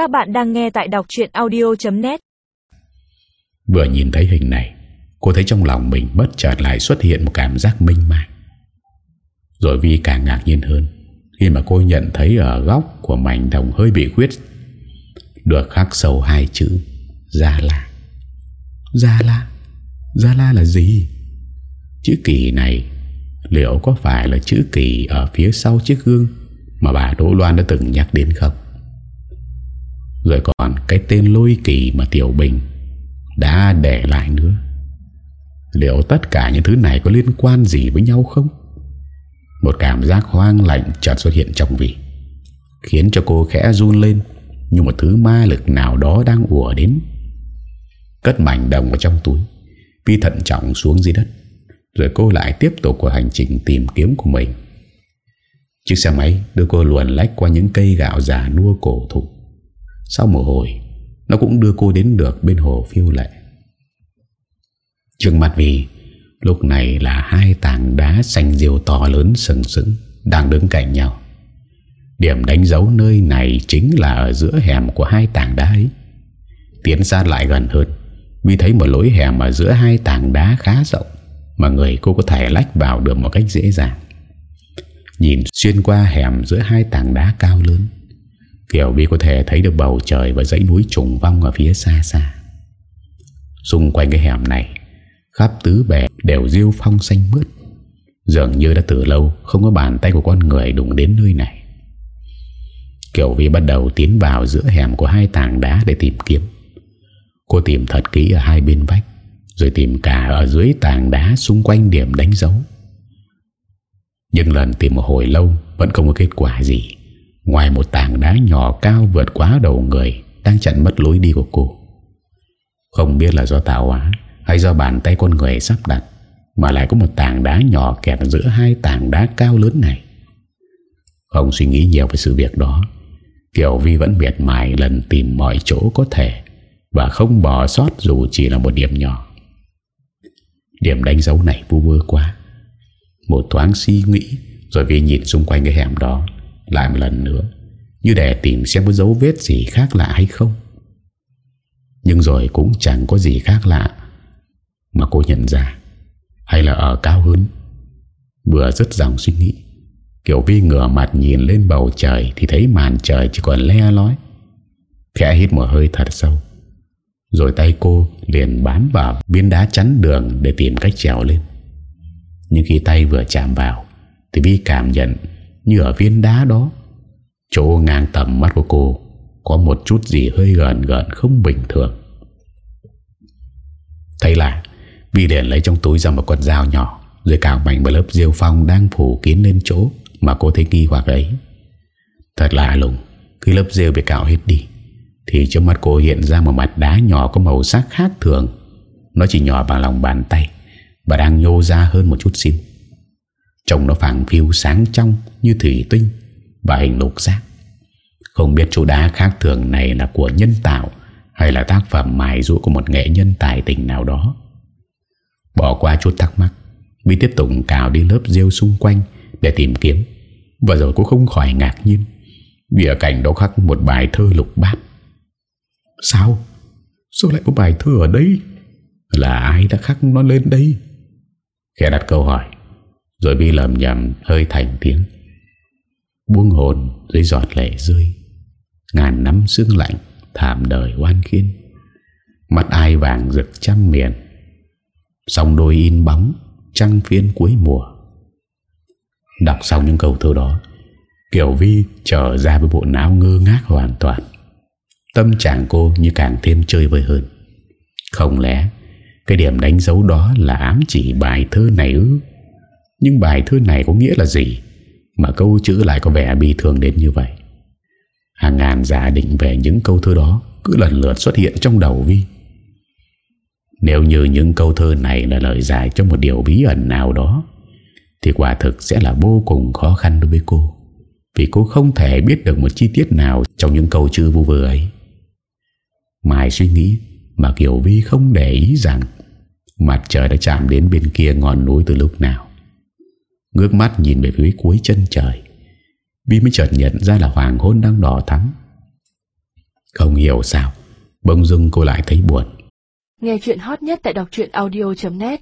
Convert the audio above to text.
Các bạn đang nghe tại đọc chuyện audio.net Vừa nhìn thấy hình này, Cô thấy trong lòng mình bất chợt lại xuất hiện một cảm giác minh mang Rồi Vi càng ngạc nhiên hơn, Khi mà cô nhận thấy ở góc của mảnh đồng hơi bị khuyết, Được khắc sâu hai chữ, Gia La. Gia La? Gia La là gì? Chữ kỳ này, Liệu có phải là chữ kỳ Ở phía sau chiếc gương Mà bà Đỗ Loan đã từng nhắc đến không? Rồi còn cái tên lôi kỳ Mà Tiểu Bình Đã để lại nữa. Liệu tất cả những thứ này Có liên quan gì với nhau không? Một cảm giác hoang lạnh chợt xuất hiện trong vị, Khiến cho cô khẽ run lên Như một thứ ma lực nào đó đang ùa đến. Cất mảnh đồng vào trong túi Vi thận trọng xuống dưới đất, Rồi cô lại tiếp tục của hành trình tìm kiếm của mình. Chiếc xe máy đưa cô luồn lách qua những cây gạo già nua cổ thụ. Sau một hồi Nó cũng đưa cô đến được bên hồ phiêu lệ. Trước mặt vì, Lúc này là hai tảng đá xanh diều to lớn sừng sững Đang đứng cạnh nhau. Điểm đánh dấu nơi này chính là ở giữa hẻm của hai tảng đá ấy. Tiến sát lại gần hơn Vi thấy một lối hẻm ở giữa hai tảng đá khá rộng Mà người cô có thể lách vào được một cách dễ dàng. Nhìn xuyên qua hẻm giữa hai tảng đá cao lớn Kiểu Vi có thể thấy được bầu trời và dãy núi trùng vong ở phía xa xa. Xung quanh cái hẻm này, Khắp tứ bè đều diêu phong xanh mướt. Dường như đã từ lâu Không có bàn tay của con người đụng đến nơi này. Kiểu Vi bắt đầu tiến vào giữa hẻm của hai tảng đá để tìm kiếm. Cô tìm thật kỹ ở hai bên vách, Rồi tìm cả ở dưới tảng đá xung quanh điểm đánh dấu. Nhưng lần tìm một hồi lâu, Vẫn không có kết quả gì. Ngoài một tảng đá nhỏ cao vượt quá đầu người, Đang chặn mất lối đi của cô. Không biết là do tạo hóa Hay do bàn tay con người sắp đặt, Mà lại có một tảng đá nhỏ kẹt giữa hai tảng đá cao lớn này. Không suy nghĩ nhiều về sự việc đó, Kiều Vi vẫn miệt mài lần tìm mọi chỗ có thể và không bỏ sót dù chỉ là một điểm nhỏ. Điểm đánh dấu này vu vơ quá. Một thoáng suy nghĩ, Rồi vi nhìn xung quanh cái hẻm đó. Lại một lần nữa, Như để tìm xem có dấu vết gì khác lạ hay không Nhưng rồi cũng chẳng có gì khác lạ Mà cô nhận ra, Hay là ở cao hơn, Vừa rất dòng suy nghĩ, Kiểu Vi ngửa mặt nhìn lên bầu trời Thì thấy màn trời chỉ còn le lói Khẽ hít một hơi thật sâu, rồi tay cô liền bám vào viên đá chắn đường để tìm cách trèo lên. Nhưng khi tay vừa chạm vào thì Vi cảm nhận như ở viên đá đó. Chỗ ngang tầm mắt của cô có một chút gì hơi gần gần không bình thường. Thấy là, Vi liền lấy trong túi ra một con dao nhỏ rồi cào mạnh một lớp diêu phong đang phủ kín lên chỗ mà cô thấy nghi hoặc ấy. Thật lạ lùng, khi lớp rêu bị cạo hết đi thì trước mắt cô hiện ra một mặt đá nhỏ có màu sắc khác thường Nó chỉ nhỏ bằng lòng bàn tay Và đang nhô ra hơn một chút xíu Trông nó phẳng phiêu sáng trong Như thủy tinh Và hình lục giác. Không biết chỗ đá khác thường này là của nhân tạo Hay là tác phẩm mài rũ của một nghệ nhân tài tình nào đó. Bỏ qua chút thắc mắc Vi tiếp tục cào đi lớp rêu xung quanh Để tìm kiếm. Và rồi cũng không khỏi ngạc nhiên, Vì ở cạnh đó khắc một bài thơ lục bát. Sao? Sao lại có bài thơ ở đây? Là ai đã khắc nó lên đây? Khẽ đặt câu hỏi. Rồi Vi lầm nhầm hơi thành tiếng. Buông hồn dưới giọt lệ rơi. Ngàn năm sương lạnh, Thảm đời oan khiên. Mặt ai vàng rực trăm miền. Sông đôi in bóng, Trăng phiên cuối mùa. Đọc xong những câu thơ đó, Kiều Vi trở ra với bộ não ngơ ngác hoàn toàn. Tâm trạng cô như càng thêm chơi vơi hơn. Không lẽ Cái điểm đánh dấu đó là ám chỉ bài thơ này ư? Nhưng bài thơ này có nghĩa là gì? Mà câu chữ lại có vẻ bi thường đến như vậy. Hàng ngàn giả định về những câu thơ đó Cứ lần lượt xuất hiện trong đầu Vi. Nếu như những câu thơ này là lời giải cho một điều bí ẩn nào đó, Thì quả thực sẽ là vô cùng khó khăn đối với cô, Vì cô không thể biết được một chi tiết nào trong những câu chữ vô vừa ấy. Mai suy nghĩ, Mà Kiều Vi không để ý rằng Mặt trời đã chạm đến bên kia ngọn núi từ lúc nào. Ngước mắt nhìn về phía cuối chân trời. Vi mới chợt nhận ra là hoàng hôn đang đỏ thắm. Không hiểu sao, Bỗng dưng cô lại thấy buồn. Nghe chuyện hot nhất tại đọc audio.net